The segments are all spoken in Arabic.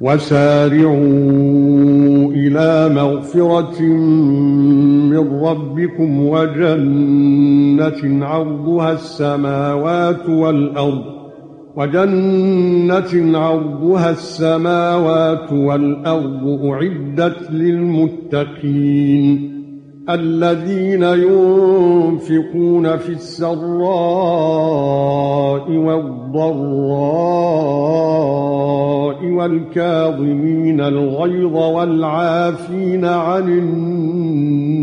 وسارعوا إلى مغفرة من ربكم وجنة عرضها السماوات والأرض وجنة عرضها السماوات والأرض أعدت للمتقين الذين ينفقون في السراء والضراء والكاظمين الغيظ والعافين عن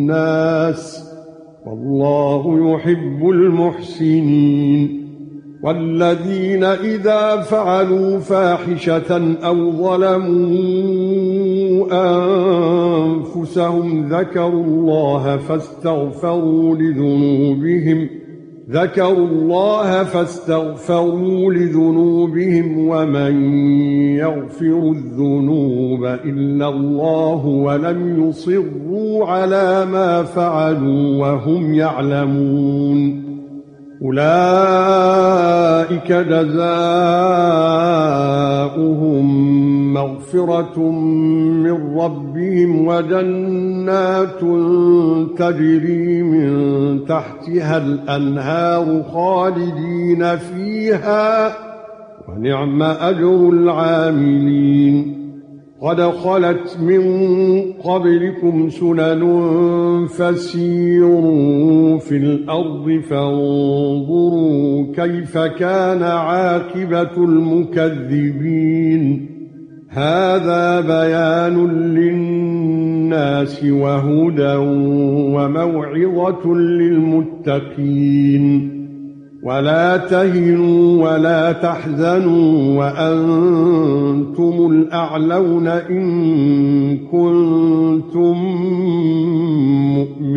الناس والله يحب المحسنين والذين إذا فعلوا فاحشة أو ظلموا أنفسهم ذكروا الله فاستغفروا لذنوبهم ذكروا الله فاستغفروا لذنوبهم ومن يغفر الذنوب إلا الله ولم يصروا على ما فعلوا وهم يعلمون. أولئك جزاؤهم مغفرة من ربهم وجنات تجري من تحتها الأنهار خالدين فيها ونعم أجر العاملين. قد خلت من قبلكم سنن فسيروا في الأرض فانظروا كيف كان عاقبة المكذبين. هذا بيان للناس وهدى وموعظة للمتقين. ولا تهنوا ولا تحزنوا وأنتم الأعلون إن كنتم مؤمنين.